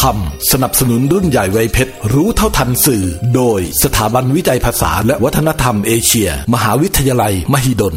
ทำสนับสนุนรุ่นใหญ่ไวยเพชร รู้เท่าทันสื่อ โดยสถาบันวิจัยภาษาและวัฒนธรรมเอเชีย มหาวิทยาลัย มหิดล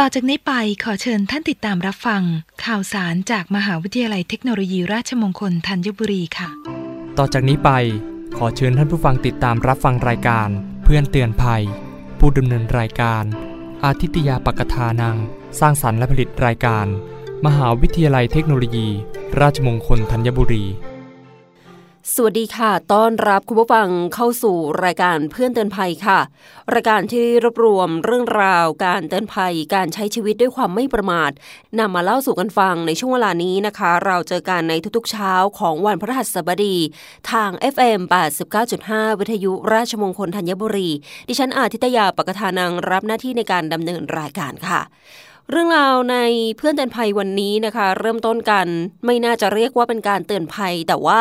ต่อจากนี้ไปขอเชิญท่านติดตามรับฟัง ข่าวสารจากมหาวิทยาลัยเทคโนโลยีราชมงคลธัญบุรีค่ะ ต่อจากนี้ไปขอเชิญท่านผู้ฟังติดตามรับฟังรายการ เพื่อนเตือนภัย ผู้ดำเนินรายการ อาทิตยาปกทานัง สร้างสรรค์และผลิตรายการ มหาวิทยาลัยเทคโนโลยี ราชมงคลธัญบุรี สวัสดีค่ะ ต้อนรับคุณผู้ฟังเข้าสู่รายการเพื่อนเตือนภัยค่ะ รายการที่รวบรวมเรื่องราวการเตือนภัย การใช้ชีวิตด้วยความไม่ประมาทนำมาเล่าสู่กันฟังในช่วงเวลานี้นะคะ เราเจอกันในทุกๆเช้าของวันพฤหัสบดี ทาง FM 89.5 วิทยุราชมงคลธัญบุรี ดิฉันอาทิตยาปกทานังรับหน้าที่ในการดำเนินรายการค่ะ เรื่องราวในเพื่อนเตือนภัยวันนี้นะคะ เริ่มต้นกันไม่น่าจะเรียกว่าเป็นการเตือนภัย แต่ว่า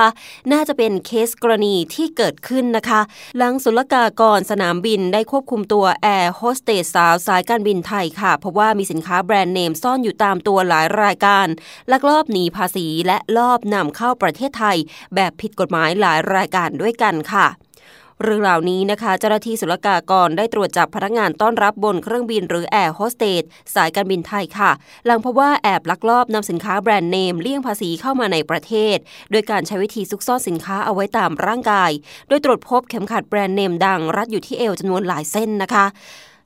น่าจะเป็นเคสกรณีที่เกิดขึ้นนะคะหลังศุลกากรสนามบินได้ควบคุมตัวแอร์โฮสเตสสาวสายการบินไทยค่ะ เพราะว่ามีสินค้าแบรนด์เนมซ่อนอยู่ตามตัวหลายรายการ ลักลอบหนีภาษีและลอบนำเข้าประเทศไทย แบบผิดกฎหมายหลายรายการด้วยกันค่ะ เรื่องราวนี้นะคะ เจ้าหน้าที่ศุลกากรได้ตรวจจับพนักงานต้อนรับบนเครื่องบินหรือแอร์โฮสเตสสายการบินไทยค่ะ หลังพบว่าแอบลักลอบนำสินค้าแบรนด์เนมเลี่ยงภาษีเข้ามาในประเทศ โดยการใช้วิธีซุกซ่อนสินค้าเอาไว้ตามร่างกาย โดยตรวจพบเข็มขัดแบรนด์เนมดังรัดอยู่ที่เอวจำนวนหลายเส้นนะคะ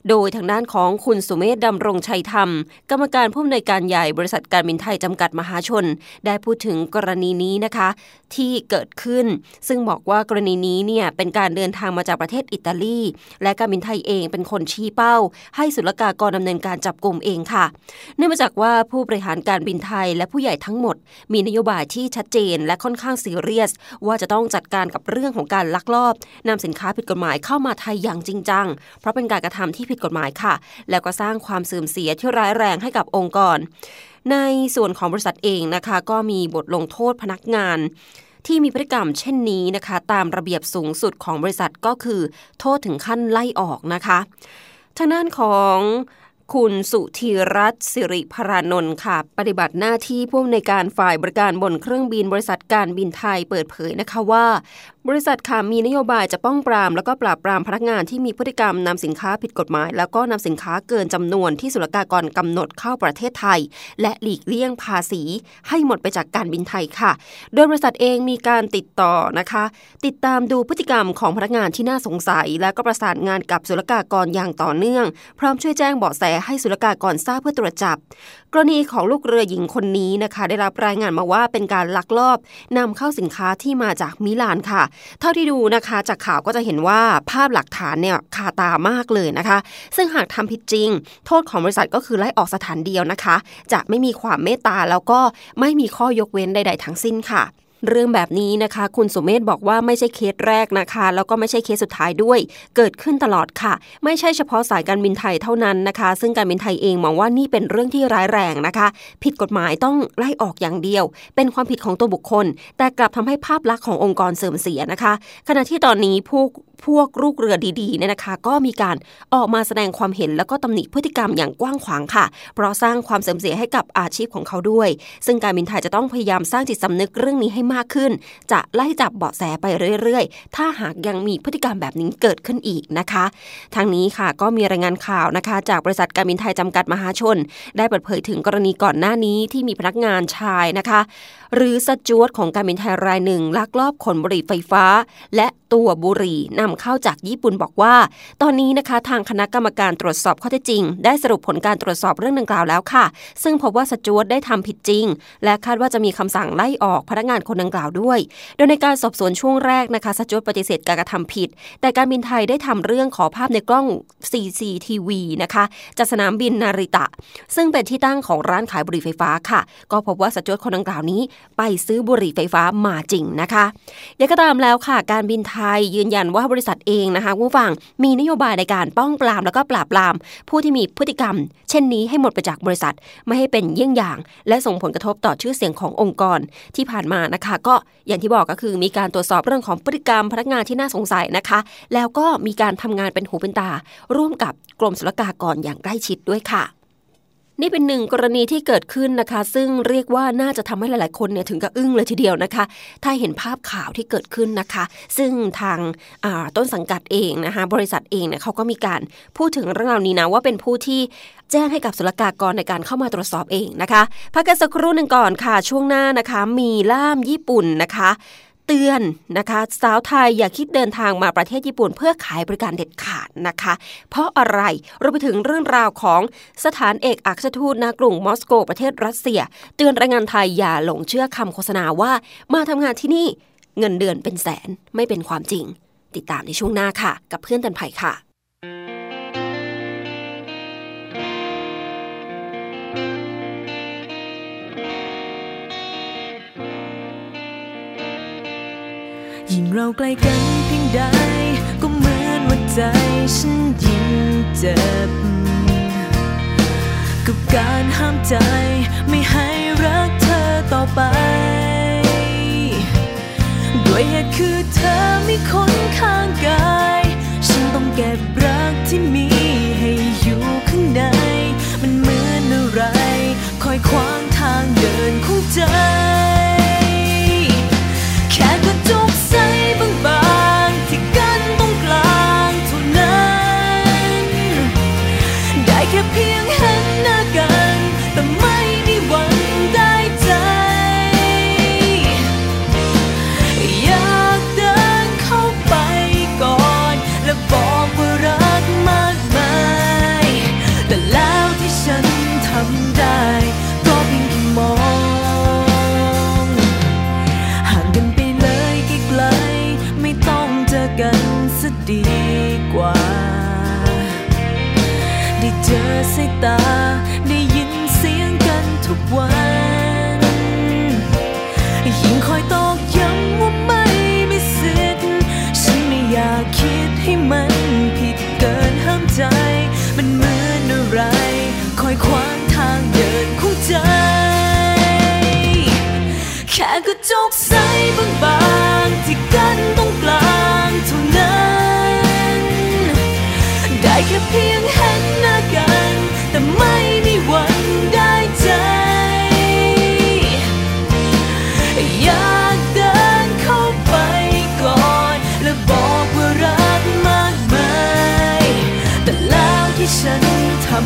โดยทางด้านของคุณสุเมธดำรงชัยธรรม กรรมการผู้อำนวยการใหญ่บริษัทการบินไทยจำกัดมหาชน ได้พูดถึงกรณีนี้นะคะ ที่เกิดขึ้น ซึ่งบอกว่ากรณีนี้เนี่ยเป็นการเดินทางมาจากประเทศอิตาลี และการบินไทยเองเป็นคนชี้เป้า ให้ศุลกากรดำเนินการจับกลุ่มเองค่ะ เนื่องมาจากว่าผู้บริหารการบินไทยและผู้ใหญ่ทั้งหมด มีนโยบายที่ชัดเจนและค่อนข้างซีเรียส ว่าจะต้องจัดการกับเรื่องของการลักลอบนำสินค้าผิดกฎหมายเข้ามาไทยอย่างจริงจังเพราะเป็นการกระทำที่ผิดกฎหมายค่ะ แล้วก็สร้างความเสื่อมเสียที่ร้ายแรงให้กับองค์กร ในส่วนของบริษัทเองนะคะ ก็มีบทลงโทษพนักงานที่มีพฤติกรรมเช่นนี้นะคะ ตามระเบียบสูงสุดของบริษัทก็คือ โทษถึงขั้นไล่ออกนะคะทางด้านของคุณสุธีรัตน์สิริพรานนท์ค่ะ ปฏิบัติหน้าที่ผู้อำนวยการฝ่ายบริการบนเครื่องบินบริษัทการบินไทยเปิดเผยนะคะว่าบริษัทค่ะมีนโยบายจะป้องปราม แล้วก็ปราบปรามพนักงานที่มีพฤติกรรมนำสินค้าผิดกฎหมาย แล้วก็นำสินค้าเกินจำนวนที่ศุลกากรกำหนดเข้าประเทศไทย และหลีกเลี่ยงภาษี ให้หมดไปจากการบินไทยค่ะ โดยบริษัทเองมีการติดต่อนะคะ ติดตามดูพฤติกรรมของพนักงานที่น่าสงสัย และก็ประสานงานกับศุลกากรอย่างต่อเนื่อง พร้อมช่วยแจ้งเบาะแสให้ศุลกากรทราบเพื่อตรวจจับ กรณีของลูกเรือหญิงคนนี้นะคะ ได้รับรายงานมาว่าเป็นการลักลอบนำเข้าสินค้าที่มาจากมิลานค่ะเท่าที่ดูนะคะจากข่าวก็จะเห็นว่าภาพหลักฐานเนี่ยคาตามากเลยนะคะ ซึ่งหากทำผิดจริง โทษของบริษัทก็คือไล่ออกสถานเดียวนะคะ จะไม่มีความเมตตาแล้วก็ไม่มีข้อยกเว้นใด ๆ ทั้งสิ้นค่ะ เรื่องแบบนี้นะคะ คุณสุเมธบอกว่าไม่ใช่เคสแรกนะคะ แล้วก็ไม่ใช่เคสสุดท้ายด้วย เกิดขึ้นตลอดค่ะ ไม่ใช่เฉพาะสายการบินไทยเท่านั้นนะคะ ซึ่งการบินไทยเองมองว่านี่เป็นเรื่องที่ร้ายแรงนะคะ ผิดกฎหมายต้องไล่ออกอย่างเดียว เป็นความผิดของตัวบุคคล แต่กลับทำให้ภาพลักษณ์ขององค์กรเสื่อมเสียนะคะ ขณะที่ตอนนี้ผู้พวกลูกเรือดีๆเนี่ยนะคะ ก็มีการออกมาแสดงความเห็นแล้วก็ตำหนิพฤติกรรมอย่างกว้างขวางค่ะ เพราะสร้างความเสื่อมเสียให้กับอาชีพของเขาด้วย ซึ่งการบินไทยจะต้องพยายามสร้างจิตสำนึกเรื่องนี้ให้มากขึ้น จะไล่จับเบาะแสไปเรื่อยๆ ถ้าหากยังมีพฤติกรรมแบบนี้เกิดขึ้นอีกนะคะ ทางนี้ค่ะก็มีรายงานข่าวนะคะ จากบริษัทการบินไทยจำกัดมหาชน ได้เปิดเผยถึงกรณีก่อนหน้านี้ที่มีพนักงานชายนะคะ หรือสจวตของการบินไทยรายหนึ่งลักลอบขนบุหรี่ไฟฟ้า และตัวบุหรี่นำเข้าจากญี่ปุ่นบอกว่า ตอนนี้นะคะทางคณะกรรมการตรวจสอบข้อเท็จจริง ได้สรุปผลการตรวจสอบเรื่องดังกล่าวแล้วค่ะ ซึ่งพบว่าสจวตได้ทำผิดจริง และคาดว่าจะมีคำสั่งไล่ออกพนักงานคนดังกล่าวด้วย โดยในการสอบสวนช่วงแรกนะคะสจวตปฏิเสธการกระทำผิด แต่การบินไทยได้ทำเรื่องขอภาพในกล้อง CCTV นะคะจากสนามบินนาริตะ ซึ่งเป็นที่ตั้งของร้านขายบุหรี่ไฟฟ้าค่ะ ก็พบว่าสจวตคนดังกล่าวนี้ไปซื้อบุหรี่ไฟฟ้ามาจริงนะคะอย่างก็ตามแล้วค่ะ การบินไทยยืนยันว่าบริษัทเองนะคะผู้ฟังมีนโยบายในการป้องปรามแล้วก็ปราบปราม ผู้ที่มีพฤติกรรม เช่นนี้ให้หมดไปจากบริษัทไม่ให้เป็นเยี่ยงอย่าง และส่งผลกระทบต่อชื่อเสียงขององค์กรที่ผ่านมานะคะ ก็อย่างที่บอกก็คือมีการตรวจสอบเรื่องของพฤติกรรมพนักงานที่น่าสงสัยนะคะ แล้วก็มีการทำงานเป็นหูเป็นตา ร่วมกับกรมศุลกากรอย่างใกล้ชิดด้วยค่ะ นี่เป็นหนึ่งกรณีที่เกิดขึ้นนะคะ ซึ่งเรียกว่าน่าจะทำให้หลาย ๆ คนเนี่ยถึงกับอึ้งเลยทีเดียวนะคะ ถ้าเห็นภาพข่าวที่เกิดขึ้นนะคะ ซึ่งทางต้นสังกัดเองนะคะ บริษัทเองเนี่ยเขาก็มีการพูดถึงเรื่องราวนี้นะว่าเป็นผู้ที่แจ้งให้กับศุลกากรในการเข้ามาตรวจสอบเองนะคะ พักกันสักครู่หนึ่งก่อนค่ะ ช่วงหน้านะคะ มีล่ามญี่ปุ่นนะคะ เตือนนะคะ สาวไทยอย่าคิดเดินทางมาประเทศญี่ปุ่น เพื่อขายบริการเด็ดขาดนะคะ เพราะอะไรเราไปถึงเรื่องราวของสถานเอกอัครทูตนากรุงมอสโก ประเทศรัสเซีย เตือนแรงงานไทยอย่าหลงเชื่อคำโฆษณาว่า มาทำงานที่นี่เงินเดือนเป็นแสนไม่เป็นความจริง ติดตามในช่วงหน้าค่ะ กับเพื่อนตันไผ่ค่ะ ยิ่งเราใกล้กันเพียงใด ก็เหมือนว่าใจฉันยิ่งเจ็บ กับการห้ามใจไม่ให้รักเธอต่อไปด้วยเหตุคือเธอมีคนข้างกาย ฉันต้องเก็บรักที่มี ให้มันผิดเกินห้ามใจ มันเหมือนอะไร คอยขวางทางเดินของใจ แค่กระจกใสบางๆที่กั้นตรงกลางเท่านั้น ได้แค่เพียงเห็น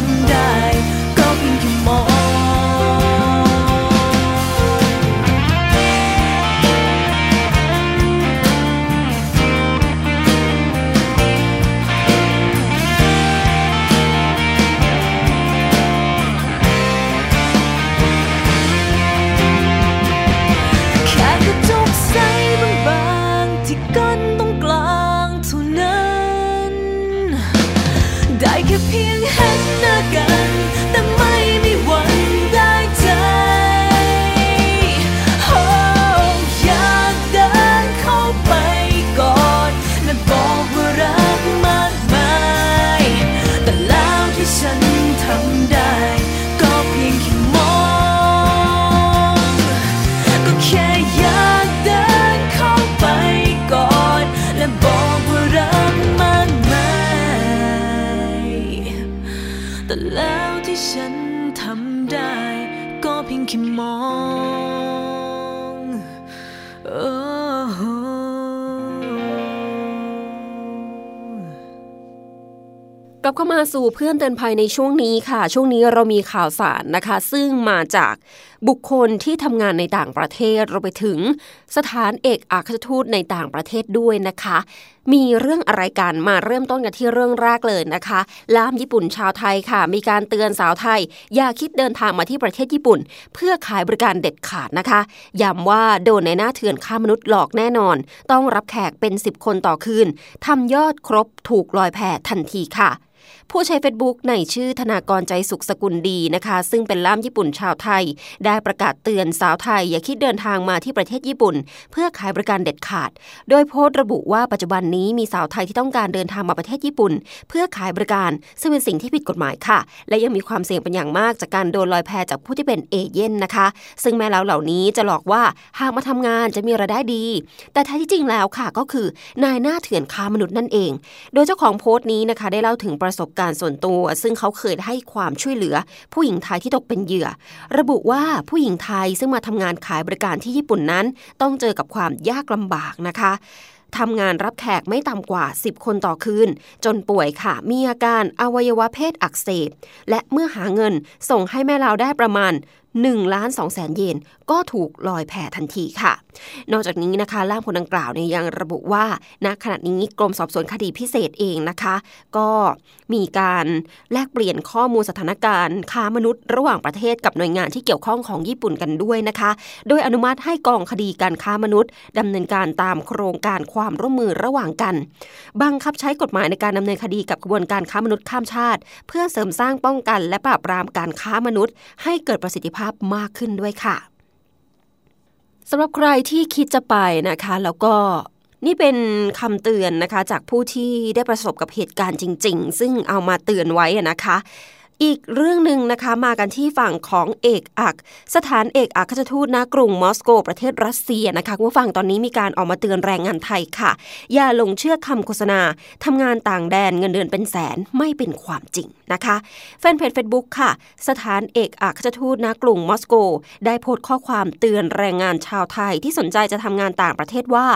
ำได้ เข้ามาสู่เพื่อนเตือนภัยในช่วงนี้ค่ะ ช่วงนี้เรามีข่าวสารนะคะ ซึ่งมาจากบุคคลที่ทำงานในต่างประเทศเราไปถึงสถานเอกอัครทูตในต่างประเทศด้วยนะคะ มีเรื่องอะไรกันมาเริ่มต้นกันที่เรื่องแรกเลยนะคะล่ามญี่ปุ่นชาวไทยค่ะ มีการเตือนสาวไทย อย่าคิดเดินทางมาที่ประเทศญี่ปุ่น เพื่อขายบริการเด็ดขาดนะคะย้ำว่าโดนในหน้าเถื่อนค้ามนุษย์หลอกแน่นอน ต้องรับแขกเป็น 10 คนต่อคืนทำยอดครบถูกลอยแพทันทีค่ะ ผู้ใช้ Facebook ในชื่อธนากรใจสุขสกุลดีนะคะ ซึ่งเป็นล่ามญี่ปุ่นชาวไทย ได้ประกาศเตือนสาวไทย อย่าคิดเดินทางมาที่ประเทศญี่ปุ่น เพื่อขายบริการเด็ดขาด โดยโพสต์ระบุว่าปัจจุบันนี้มีสาวไทยที่ต้องการเดินทางมาประเทศญี่ปุ่น เพื่อขายบริการ ซึ่งเป็นสิ่งที่ผิดกฎหมายค่ะ และยังมีความเสี่ยงเป็นอย่างมากจากการโดนลอยแพจากผู้ที่เป็นเอเย่นนะคะ ซึ่งแม่เล้าเหล่านี้จะหลอกว่าหากมาทำงานจะมีรายได้ดี แต่แท้ที่จริงแล้วค่ะก็คือนายหน้าเถื่อนค้ามนุษย์นั่นเอง โดยเจ้าของโพสต์นี้นะคะ ได้เล่าถึงประสบการณ์ส่วนตัว ซึ่งเขาเคยให้ความช่วยเหลือ ผู้หญิงไทยที่ตกเป็นเหยื่อ ระบุว่าผู้หญิงไทยซึ่งมาทำงานขายบริการที่ญี่ปุ่นนั้น ต้องเจอกับความยากลำบากนะคะทำงานรับแขกไม่ต่ำกว่า 10 คนต่อคืน จนป่วยค่ะ มีอาการอวัยวะเพศอักเสบ และเมื่อหาเงินส่งให้แม่เราได้ประมาณ 1ล้าน2แสนเยนก็ถูกลอยแพทันทีค่ะ นอกจากนี้นะคะล่ามคนดังกล่าวเนี่ยยังระบุว่าณขณะนี้กรมสอบสวนคดีพิเศษเองนะคะ ก็มีการแลกเปลี่ยนข้อมูลสถานการณ์ค้ามนุษย์ระหว่างประเทศกับหน่วยงานที่เกี่ยวข้องของญี่ปุ่นกันด้วยนะคะ โดยอนุมัติให้กองคดีการค้ามนุษย์ดำเนินการตามโครงการความร่วมมือระหว่างกันบังคับใช้กฎหมายในการดำเนินคดีกับกระบวนการค้ามนุษย์ข้ามชาติ เพื่อเสริมสร้างป้องกัน และปราบปรามการค้ามนุษย์ ให้เกิดประสิทธิภาพมากขึ้นด้วยค่ะสำหรับใครที่คิดจะไปนะคะแล้วก็นี่เป็นคำเตือนนะคะจากผู้ที่ได้ประสบกับเหตุการณ์จริง ๆ ซึ่งเอามาเตือนไว้นะคะ อีกเรื่องหนึ่งนะคะมากันที่ฝั่งของเอกอัก สถานเอกอัครราชทูตณกรุงมอสโก ประเทศรัสเซียนะคะคุณผู้ฟังตอนนี้มีการออกมาเตือนแรงงานไทยค่ะ อย่าหลงเชื่อคำโฆษณาทำงานต่างแดนเงินเดือนเป็นแสนไม่เป็นความจริงนะคะ แฟนเพจ Facebook ค่ะ สถานเอกอัครราชทูตณกรุงมอสโก ได้โพสต์ข้อความเตือนแรงงานชาวไทยที่สนใจจะทำงานต่างประเทศว่า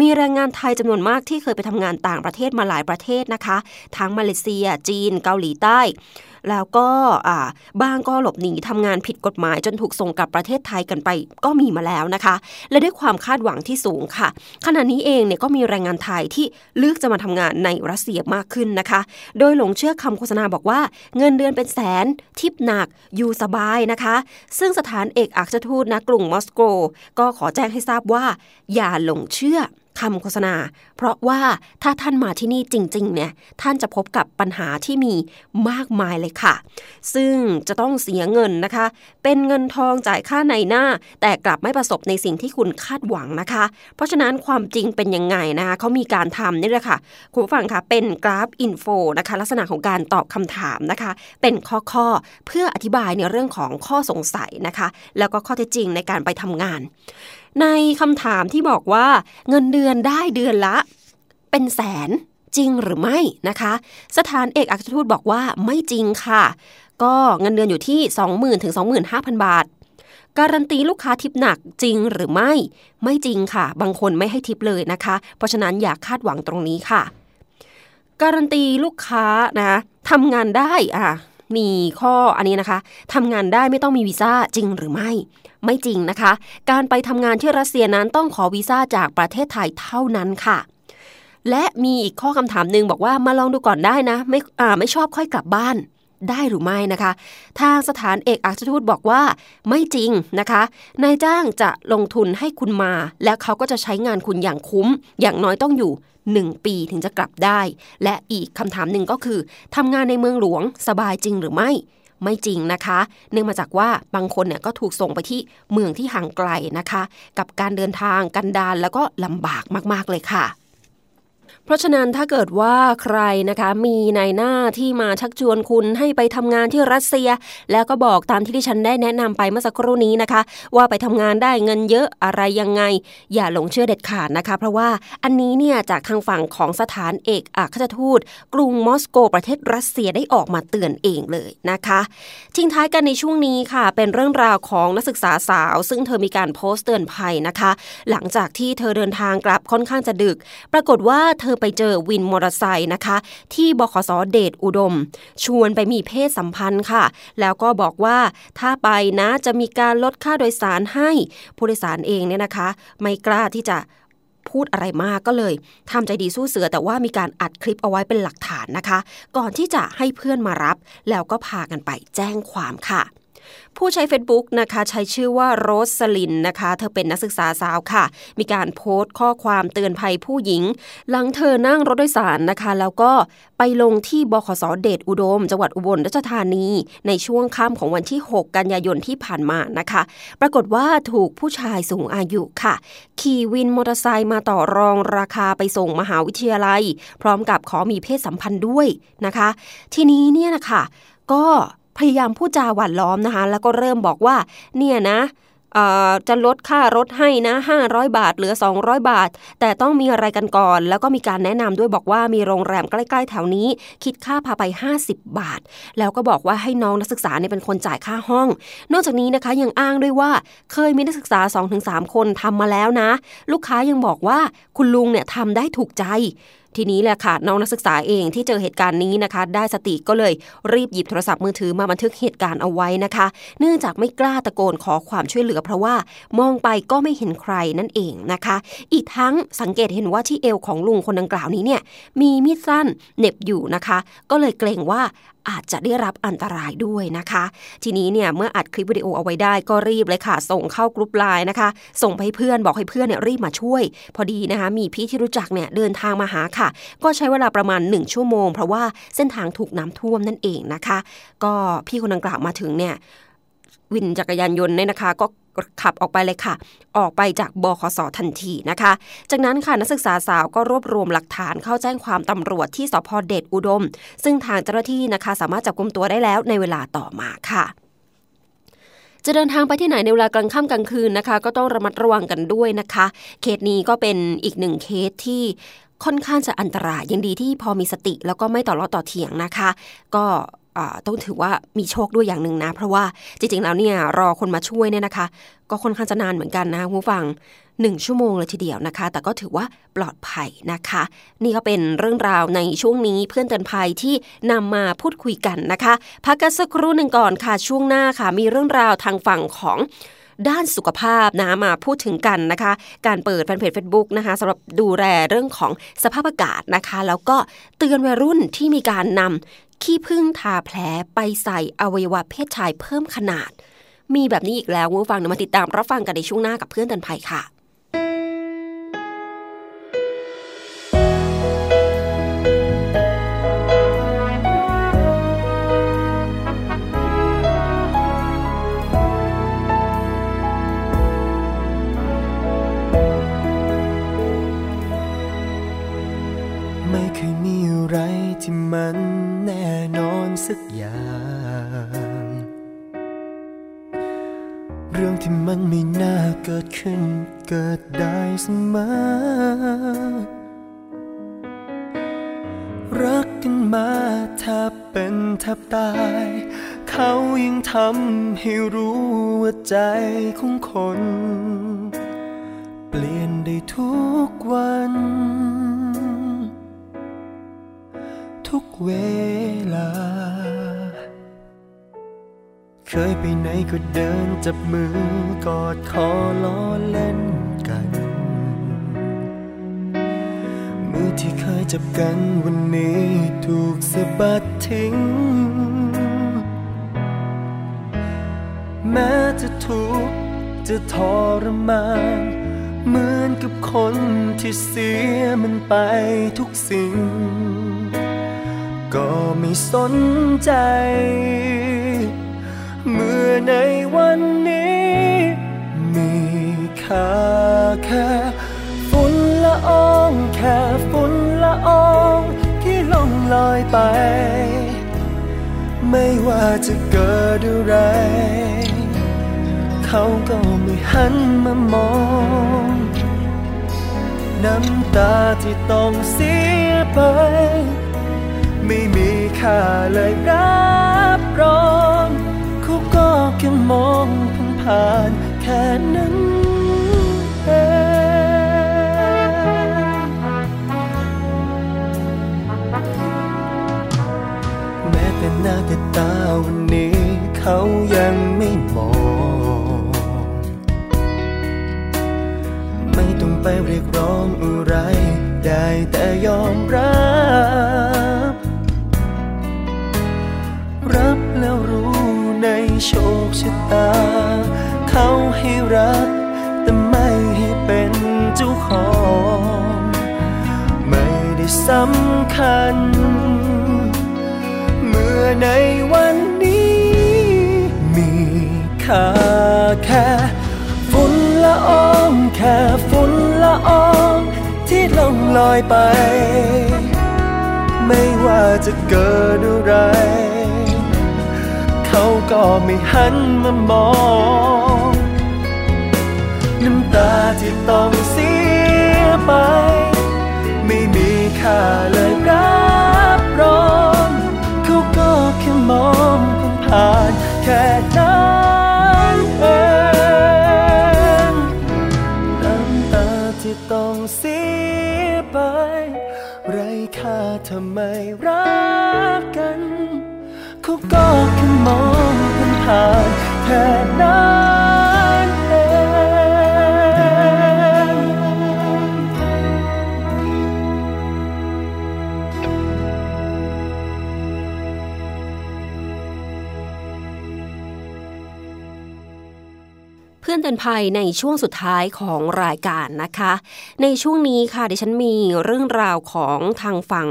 มีแรงงานไทยจำนวนมากที่เคยไปทำงานต่างประเทศมาหลายประเทศนะคะ ทั้งมาเลเซีย จีน เกาหลีใต้แล้วก็อ่าบ้างก็หลบหนีทำงานผิดกฎหมายจนถูกส่งกลับประเทศไทยกันไปก็มีมาแล้วนะคะ และด้วยความคาดหวังที่สูงค่ะ ขณะนี้เองเนี่ยก็มีแรงงานไทยที่เลือกจะมาทำงานในรัสเซียมากขึ้นนะคะ โดยหลงเชื่อคำโฆษณาบอกว่าเงินเดือนเป็นแสนทิปหนักอยู่สบายนะคะ ซึ่งสถานเอกอัครราชทูตณกรุงมอสโก ก็ขอแจ้งให้ทราบว่า อย่าหลงเชื่อ คำโฆษณา เพราะว่าถ้าท่านมาที่นี่จริงๆเนี่ยท่านจะพบกับปัญหาที่มีมากมายเลยค่ะ ซึ่งจะต้องเสียเงินนะคะ เป็นเงินทองจ่ายค่าในหน้า แต่กลับไม่ประสบในสิ่งที่คุณคาดหวังนะคะ เพราะฉะนั้นความจริงเป็นยังไงนะคะเขามีการทำนี่เลยค่ะคุณผู้ฟังคะเป็นกราฟอินโฟนะคะลักษณะของการตอบคำถามนะคะ เป็นข้อๆเพื่ออธิบายในเรื่องของข้อสงสัยนะคะ แล้วก็ข้อเท็จจริงในการไปทำงาน ในคำถามที่บอกว่าเงินเดือนได้เดือนละ เป็นแสนจริงหรือไม่นะคะ สถานเอกอัครทูตบอกว่าไม่จริงค่ะ ก็เงินเดือนอยู่ที่ 20,000ถึง25,000 บาท การันตีลูกค้าทิปหนักจริงหรือไม่ ไม่จริงค่ะ บางคนไม่ให้ทิปเลยนะคะ เพราะฉะนั้นอย่าคาดหวังตรงนี้ค่ะ การันตีลูกค้านะทำงานได้อะ มีข้ออันนี้นะคะทำงานได้ไม่ต้องมีวีซ่าจริงหรือไม่ ไม่จริงนะคะ การไปทำงานที่รัสเซียนั้นต้องขอวีซ่าจากประเทศไทยเท่านั้นค่ะ และมีอีกข้อคำถามหนึ่งบอกว่ามาลองดูก่อนได้นะ ไม่อ่าไม่ชอบค่อยกลับบ้านได้หรือไม่นะคะ ทางสถานเอกอัครทูตบอกว่าไม่จริงนะคะนายจ้างจะลงทุนให้คุณมา แล้วเขาก็จะใช้งานคุณอย่างคุ้ม อย่างน้อยต้องอยู่ 1 ปีถึงจะกลับได้ และอีกคำถามหนึ่งก็คือทำงานในเมืองหลวงสบายจริงหรือไม่ ไม่จริงนะคะ เนื่องมาจากว่าบางคนเนี่ยก็ถูกส่งไปที่เมืองที่ห่างไกลนะคะ กับการเดินทางกันดานแล้วก็ลำบากมากๆเลยค่ะ เพราะฉะนั้นถ้าเกิดว่าใครนะคะมีในหน้าที่มาชักชวนคุณให้ไปทำงานที่รัสเซีย แล้วก็บอกตามที่ที่ฉันได้แนะนำไปเมื่อสักครู่นี้นะคะ ว่าไปทำงานได้เงินเยอะอะไรยังไง อย่าหลงเชื่อเด็ดขาดนะคะ เพราะว่าอันนี้เนี่ยจากทางฝั่งของสถานเอกอัครทูต กรุงมอสโกประเทศรัสเซียได้ออกมาเตือนเองเลยนะคะทิ้งท้ายกันในช่วงนี้ค่ะ เป็นเรื่องราวของนักศึกษาสาว ซึ่งเธอมีการโพสต์เตือนภัยนะคะ หลังจากที่เธอเดินทางกลับค่อนข้างจะดึก ปรากฏว่าเธอไปเจอวินมอเตอร์ไซค์นะคะ ที่บขสเดชอุดม ชวนไปมีเพศสัมพันธ์ค่ะ แล้วก็บอกว่าถ้าไปนะจะมีการลดค่าโดยสารให้ผู้โดยสารเองเนี่ยนะคะ ไม่กล้าที่จะพูดอะไรมากก็เลยทำใจดีสู้เสือแต่ว่ามีการอัดคลิปเอาไว้เป็นหลักฐานนะคะ ก่อนที่จะให้เพื่อนมารับ แล้วก็พากันไปแจ้งความค่ะ ผู้ใช้ Facebook นะคะใช้ชื่อว่าโรสสลินนะคะ เธอเป็นนักศึกษาสาวค่ะ มีการโพสต์ข้อความเตือนภัยผู้หญิง หลังเธอนั่งรถโดยสารนะคะ แล้วก็ไปลงที่บขสเดชอุดม จังหวัดอุบลราชธานี ในช่วงค่ำของวันที่ 6 กันยายนที่ผ่านมานะคะ ปรากฏว่าถูกผู้ชายสูงอายุค่ะ ขี่วินมอเตอร์ไซค์มาต่อรองราคาไปส่งมหาวิทยาลัย พร้อมกับขอมีเพศสัมพันธ์ด้วยนะคะ ทีนี้เนี่ยนะคะก็ พยายามพูดจาหวานล้อมนะคะ แล้วก็เริ่มบอกว่า เนี่ยนะจะลดค่ารถให้นะ 500 บาท เหลือ 200 บาท แต่ต้องมีอะไรกันก่อน แล้วก็มีการแนะนำด้วยบอกว่ามีโรงแรมใกล้ ๆ แถวนี้ คิดค่าพาไป 50 บาท แล้วก็บอกว่าให้น้องนักศึกษาเนี่ยเป็นคนจ่ายค่าห้อง นอกจากนี้นะคะยังอ้างด้วยว่าเคยมีนักศึกษา 2-3 คนทำมาแล้วนะ ลูกค้ายังบอกว่าคุณลุงเนี่ยทำได้ถูกใจ ทีนี้แหละค่ะน้องนักศึกษาเองที่เจอเหตุการณ์นี้นะคะ ได้สติก็เลยรีบหยิบโทรศัพท์มือถือมาบันทึกเหตุการณ์เอาไว้นะคะ เนื่องจากไม่กล้าตะโกนขอความช่วยเหลือ เพราะว่ามองไปก็ไม่เห็นใครนั่นเองนะคะ อีกทั้งสังเกตเห็นว่าที่เอวของลุงคนดังกล่าวนี้เนี่ยมีมีดสั้นเหน็บอยู่นะคะ ก็เลยเกรงว่า อาจจะได้รับอันตรายด้วยนะคะ ทีนี้เนี่ยเมื่ออัดคลิปวิดีโอเอาไว้ได้ก็รีบเลยค่ะ ส่งเข้ากรุ๊ปไลน์นะคะ ส่งไปให้เพื่อนบอกให้เพื่อนเนี่ยรีบมาช่วย พอดีนะคะ มีพี่ที่รู้จักเนี่ยเดินทางมาหาค่ะ ก็ใช้เวลาประมาณ 1 ชั่วโมง เพราะว่าเส้นทางถูกน้ำท่วมนั่นเองนะคะ ก็พี่คนดังกล่าวมาถึงเนี่ยวินจักรยานยนต์เนี่ยนะคะ ก็ ขับออกไปเลยค่ะ ออกไปจากบคสทันทีนะคะ จากนั้นค่ะนักศึกษาสาวก็รวบรวมหลักฐานเข้าแจ้งความตำรวจที่สพเดชอุดม ซึ่งทางเจ้าหน้าที่นะคะ สามารถจับกลุมตัวได้แล้วในเวลาต่อมาค่ะจะเดินทางไปที่ไหนในเวลากลางค่ำกลางคืนนะคะ ก็ต้องระมัดระวังกันด้วยนะคะ เคสนี้ก็เป็นอีกหนึ่งเคสที่ค่อนข้างจะอันตรายยังดีที่พอมีสติแล้วก็ไม่ต่อล้อต่อเถียงนะคะ ก็ ต้องถือว่ามีโชคด้วยอย่างหนึ่งนะ เพราะว่าจริง ๆ แล้วเนี่ยรอคนมาช่วยเนี่ยนะคะ ก็ค่อนข้างจะนานเหมือนกันนะผู้ฟังหนึ่งชั่วโมงเลยทีเดียวนะคะ แต่ก็ถือว่าปลอดภัยนะคะ นี่ก็เป็นเรื่องราวในช่วงนี้เพื่อนเตือนภัยที่นำมาพูดคุยกันนะคะ พักกันสักครู่หนึ่งก่อนค่ะช่วงหน้าค่ะ มีเรื่องราวทางฝั่งของด้านสุขภาพนะมาพูดถึงกันนะคะ การเปิดแฟนเพจ Facebook นะคะสำหรับดูแลเรื่องของสภาพอากาศนะคะ แล้วก็เตือนวัยรุ่นที่มีการนำ ขี้ผึ้งทาแผลไปใส่อวัยวะเพศชายเพิ่มขนาด มีแบบนี้อีกแล้วคุณฟังมาติดตามรับฟังกันในช่วงหน้ากับเพื่อนเตือนภัยค่ะที่มันแน่นอน สักอย่าง เรื่องที่มันไม่น่าเกิดขึ้นเกิดได้เสมอ รักกันมาแทบเป็นแทบตาย เขายังทำให้รู้ว่าใจของคน เปลี่ยนได้ทุกวันทุกเวลา เคยไปไหนก็เดินจับมือกอดคอล้อเล่นกัน มือที่เคยจับกันวันนี้ถูกสะบัดทิ้ง แม้จะทุกข์จะทรมานเหมือนกับคนที่เสียมันไปทุกสิ่ง ก็ไม่สนใจ เมื่อในวันนี้ มีค่าแค่ฝุ่นละอองแค่ฝุ่นละอองที่ล่องลอยไป ไม่ว่าจะเกิดอะไร เขาก็ไม่หันมามองน้ำตาที่ต้องเสียไป ไม่มีค่าเลยรับรอง เขาก็แค่มองผ่านๆแค่นั้นเองแม้แต่หน้าแต่ตาวันนี้เขายังไม่มอง ไม่ต้องไปเรียกร้องอะไร ได้แต่ยอมรับ โชคชะตา เขาให้รัก แต่ไม่ให้เป็นเจ้าของ ไม่ได้สำคัญ เมื่อในวันนี้ มีค่าแค่ฝุ่นละอองแค่ฝุ่นละอองที่ล่องลอยไป ไม่ว่าจะเกิดอะไร เขาก็ไม่หันมามอง น้ำตาที่ต้องเสียไป ไม่มีค่าเลยรับรองเขาก็แค่มองผ่านแค่นั้นเองน้ำตาที่ต้องเสียไป ไรค่าทำไมรัก เตือนภัยในช่วงสุดท้ายของรายการนะคะ ในช่วงนี้ค่ะดิฉันมีเรื่องราวของทางฝั่ง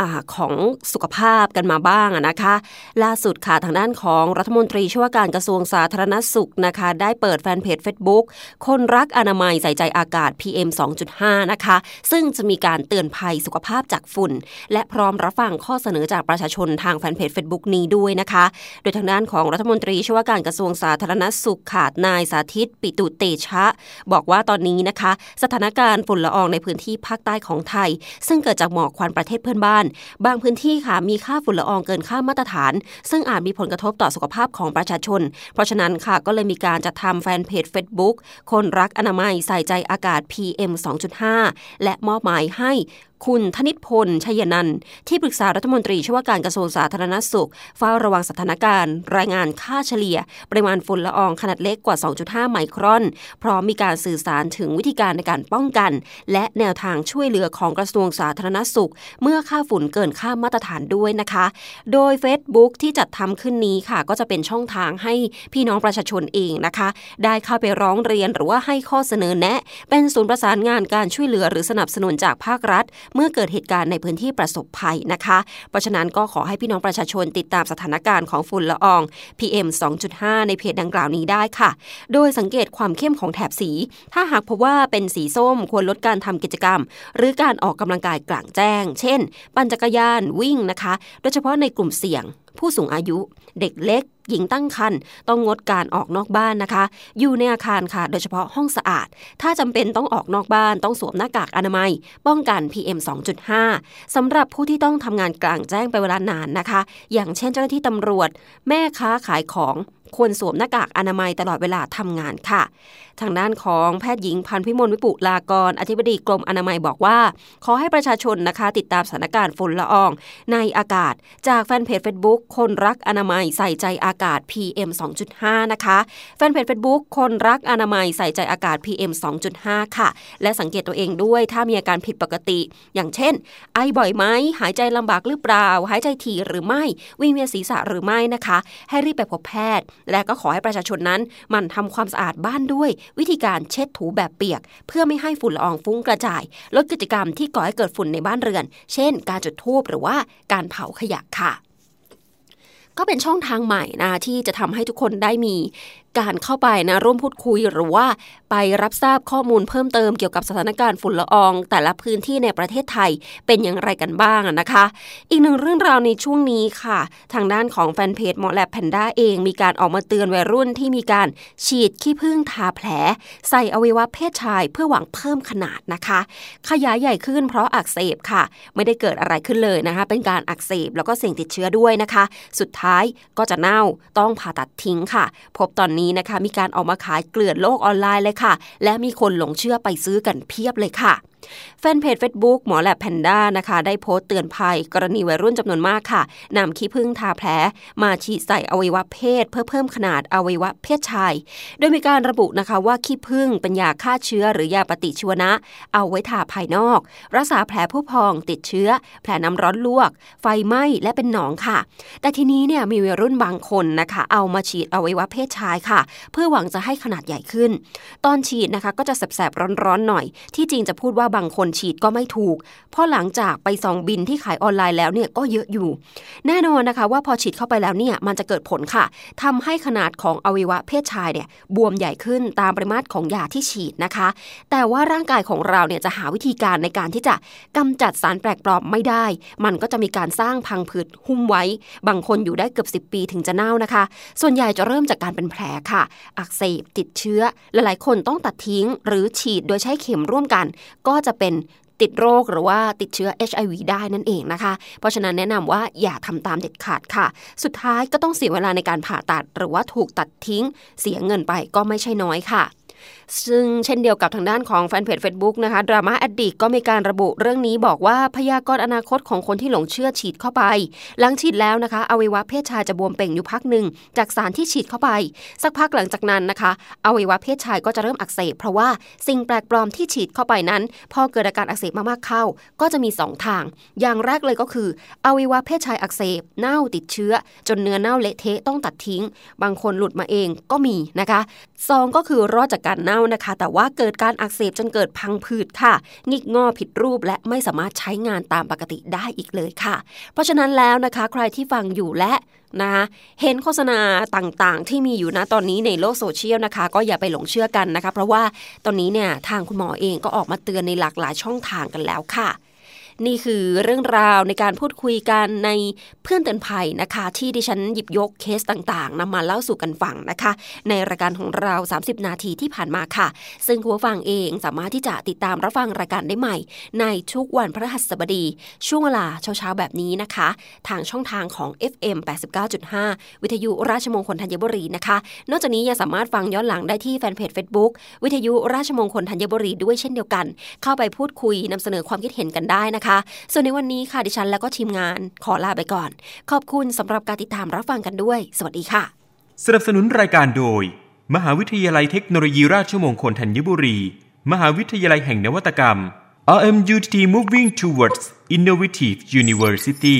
อของสุขภาพกันมาบ้างนะคะ ล่าสุดค่ะทางด้านของรัฐมนตรีช่วยการกระทรวงสาธารณสุขนะคะ ได้เปิดแฟนเพจ Facebook คนรักอนามัยใส่ใจอากาศ PM 2.5 นะคะ ซึ่งจะมีการเตือนภัยสุขภาพจากฝุ่น และพร้อมรับฟังข้อเสนอจากประชาชนทางแฟนเพจ Facebook นี้ด้วยนะคะ โดยทางด้านของรัฐมนตรีช่วยการกระทรวงสาธารณสุขขาดนายสาธิตปิตุเตชะ บอกว่าตอนนี้นะคะ สถานการณ์ฝุ่นละอองในพื้นที่ภาคใต้ของไทย ซึ่งเกิดจากหมอกควันประเทศเพื่อนบ้าน บางพื้นที่ค่ะมีค่าฝุ่นละอองเกินค่ามาตรฐาน ซึ่งอาจมีผลกระทบต่อสุขภาพของประชาชน เพราะฉะนั้นค่ะก็เลยมีการจัดทำแฟนเพจ Facebook คนรักอนามัยใส่ใจอากาศ PM 2.5 และมอบหมายให้ คุณธนิตพลชัยนันท์ที่ปรึกษารัฐมนตรีช่วยการกระทรวงสาธารณสุข เฝ้าระวังสถานการณ์ รายงานค่าเฉลี่ย ปริมาณฝุ่นละอองขนาดเล็กกว่า 2.5 ไมครอน พร้อมมีการสื่อสารถึงวิธีการในการป้องกัน และแนวทางช่วยเหลือของกระทรวงสาธารณสุข เมื่อค่าฝุ่นเกินค่ามาตรฐานด้วยนะคะ โดย Facebook ที่จัดทำขึ้นนี้ค่ะ ก็จะเป็นช่องทางให้พี่น้องประชาชนเองนะคะ ได้เข้าไปร้องเรียนหรือว่าให้ข้อเสนอแนะ เป็นศูนย์ประสานงานการช่วยเหลือหรือสนับสนุนจากภาครัฐเมื่อเกิดเหตุการณ์ในพื้นที่ประสบภัยนะคะ เพราะฉะนั้นก็ขอให้พี่น้องประชาชนติดตามสถานการณ์ของฝุ่นละออง PM 2.5 ในเพจดังกล่าวนี้ได้ค่ะ โดยสังเกตความเข้มของแถบสี ถ้าหากพบว่าเป็นสีส้มควรลดการทำกิจกรรม หรือการออกกำลังกายกลางแจ้ง เช่น ปั่นจักรยานวิ่งนะคะ โดยเฉพาะในกลุ่มเสี่ยง ผู้สูงอายุ เด็กเล็ก หญิงตั้งครรภ์ต้องงดการออกนอกบ้านนะคะ อยู่ในอาคารค่ะ โดยเฉพาะห้องสะอาด ถ้าจำเป็นต้องออกนอกบ้านต้องสวมหน้ากากอนามัย ป้องกัน PM 2.5สำหรับผู้ที่ต้องทำงานกลางแจ้งไปเวลานานนะคะ อย่างเช่นเจ้าหน้าที่ตำรวจ แม่ค้าขายของควรสวมหน้ากากอนามัยตลอดเวลาทำงานค่ะ ทางด้านของแพทย์หญิงพันพิมลวิปุลากร อธิบดีกรมอนามัยบอกว่า ขอให้ประชาชนนะคะ ติดตามสถานการณ์ฝุ่นละออง ในอากาศ จากแฟนเพจ Facebook คนรักอนามัยใส่ใจอากากาศ PM 2.5 นะคะ แฟนเพจ Facebook คนรักอนามัยใส่ใจอากาศ PM 2.5 ค่ะ และสังเกตตัวเองด้วยถ้ามีอาการผิดปกติ อย่างเช่น ไอบ่อยไหม หายใจลำบากหรือเปล่า หายใจถี่หรือไม่ วิงเวียนศีรษะหรือไม่นะคะ ให้รีบไปพบแพทย์ และก็ขอให้ประชาชนนั้น มันทำความสะอาดบ้านด้วย วิธีการเช็ดถูแบบเปียก เพื่อไม่ให้ฝุ่นละอองฟุ้งกระจาย ลดกิจกรรมที่ก่อให้เกิดฝุ่นในบ้านเรือน เช่น การจุดธูปหรือว่าการเผาขยะค่ะ ก็เป็นช่องทางใหม่นะที่จะทำให้ทุกคนได้มีการเข้าไปนะร่วมพูดคุยหรือว่าไปรับทราบข้อมูลเพิ่มเติมเกี่ยวกับสถานการณ์ฝุ่นละออง แต่ละพื้นที่ในประเทศไทยเป็นอย่างไรกันบ้างนะคะ อีกหนึ่งเรื่องราวในช่วงนี้ค่ะ ทางด้านของแฟนเพจหมอแลบแพนด้าเอง มีการออกมาเตือนวัยรุ่นที่มีการฉีดขี้ผึ้งทาแผล ใส่อวัยวะเพศชายเพื่อหวังเพิ่มขนาดนะคะ ขยายใหญ่ขึ้นเพราะอักเสบค่ะ ไม่ได้เกิดอะไรขึ้นเลยนะคะ เป็นการอักเสบแล้วก็เสี่ยงติดเชื้อด้วยนะคะ สุดท้ายก็จะเน่าต้องผ่าตัดทิ้งค่ะ พบตอนนี้นะคะ มีการออกมาขายเกลื่อนโลกออนไลน์เลยค่ะ และมีคนหลงเชื่อไปซื้อกันเพียบเลยค่ะแฟนเพจ Facebook หมอแลบแพนด้านะคะ ได้โพสต์เตือนภัย กรณีวัยรุ่นจำนวนมากค่ะนำขี้ผึ้งทาแผล มาฉีดใส่อวัยวะเพศ เพื่อเพิ่มขนาดอวัยวะเพศชาย โดยมีการระบุนะคะว่าขี้ผึ้งเป็นยาฆ่าเชื้อหรือยาปฏิชีวนะ เอาไว้ทาภายนอก รักษาแผลผู้พองติดเชื้อ แผลน้ำร้อนลวก ไฟไหม้และเป็นหนองค่ะ แต่ทีนี้เนี่ยมีวัยรุ่นบางคนนะคะ เอามาฉีดอวัยวะเพศชายค่ะ เพื่อหวังจะให้ขนาดใหญ่ขึ้น ตอนฉีดนะคะก็จะแสบๆร้อนๆหน่อย ที่จริงจะพูดว่าบางคนฉีดก็ไม่ถูก เพราะหลังจากไปซองบินที่ขายออนไลน์แล้วเนี่ยก็เยอะอยู่ แน่นอนนะคะว่าพอฉีดเข้าไปแล้วเนี่ยมันจะเกิดผลค่ะทำให้ขนาดของอวัยวะเพศชายเนี่ยบวมใหญ่ขึ้นตามปริมาตรของยาที่ฉีดนะคะ แต่ว่าร่างกายของเราเนี่ยจะหาวิธีการในการที่จะกำจัดสารแปลกปลอมไม่ได้ มันก็จะมีการสร้างพังผืดหุ้มไว้ บางคนอยู่ได้เกือบ 10 ปีถึงจะเน่านะคะ ส่วนใหญ่จะเริ่มจากการเป็นแผลค่ะ อักเสบติดเชื้อ หลายๆ คนต้องตัดทิ้ง หรือฉีดโดยใช้เข็มร่วมกัน ก็จะเป็นติดโรคหรือว่าติดเชื้อ HIV ได้นั่นเองนะคะ เพราะฉะนั้นแนะนำว่าอย่าทำตามเด็ดขาดค่ะ สุดท้ายก็ต้องเสียเวลาในการผ่าตัด หรือว่าถูกตัดทิ้งเสียเงินไปก็ไม่ใช่น้อยค่ะ ซึ่งเช่นเดียวกับทางด้านของแฟนเพจ Facebook นะคะดราม่าอดีตก็มีการระบุเรื่องนี้บอกว่าพยากรณ์อนาคตของคนที่หลงเชื่อฉีดเข้าไป หลังฉีดแล้วนะคะอวัยวะเพศชายจะบวมเป่งอยู่พักหนึ่งจากสารที่ฉีดเข้าไป สักพักหลังจากนั้นนะคะอวัยวะเพศชายก็จะเริ่มอักเสบเพราะว่าสิ่งแปลกปลอมที่ฉีดเข้าไปนั้น พอเกิดอาการอักเสบมากๆเข้า ก็จะมี 2 ทาง อย่างแรกเลยก็คืออวัยวะเพศชายอักเสบเน่าติดเชื้อ จนเนื้อเน่าเละเทะต้องตัดทิ้ง บางคนหลุดมาเองก็มีนะคะสองก็คือรอดจากการเน่านะคะ แต่ว่าเกิดการอักเสบจนเกิดพังผืดค่ะงิกงอผิดรูปและไม่สามารถใช้งานตามปกติได้อีกเลยค่ะ เพราะฉะนั้นแล้วนะคะใครที่ฟังอยู่และนะคะเห็นโฆษณาต่างๆ ที่มีอยู่นะตอนนี้ในโลกโซเชียลนะคะ ก็อย่าไปหลงเชื่อกันนะคะ เพราะว่าตอนนี้เนี่ยทางคุณหมอเองก็ออกมาเตือนในหลากหลายช่องทางกันแล้วค่ะ นี่คือเรื่องราวในการพูดคุยกันในเพื่อนเตือนภัยนะคะ ที่ดิฉันหยิบยกเคสต่างๆนำมาเล่าสู่กันฟังนะคะ ในรายการของเรา 30 นาทีที่ผ่านมาค่ะ ซึ่งคุณผู้ฟังเองสามารถที่จะติดตามรับฟังรายการได้ใหม่ ในทุกวันพฤหัสบดี ช่วงเวลาเช้าๆแบบนี้นะคะ ทางช่องทางของ FM 89.5 วิทยุราชมงคลธัญบุรีนะคะ นอกจากนี้ยังสามารถฟังย้อนหลังได้ที่แฟนเพจ Facebook วิทยุราชมงคลธัญบุรีด้วยเช่นเดียวกัน เข้าไปพูดคุยนำเสนอความคิดเห็นกันได้นะคะส่วนในวันนี้ค่ะดิฉันแล้วก็ทีมงานขอลาไปก่อน ขอบคุณสำหรับการติดตามรับฟังกันด้วย สวัสดีค่ะ สนับสนุนรายการโดย มหาวิทยาลัยเทคโนโลยีราชมงคลธัญบุรี มหาวิทยาลัยแห่งนวัตกรรม RMUTT Moving Towards Innovative University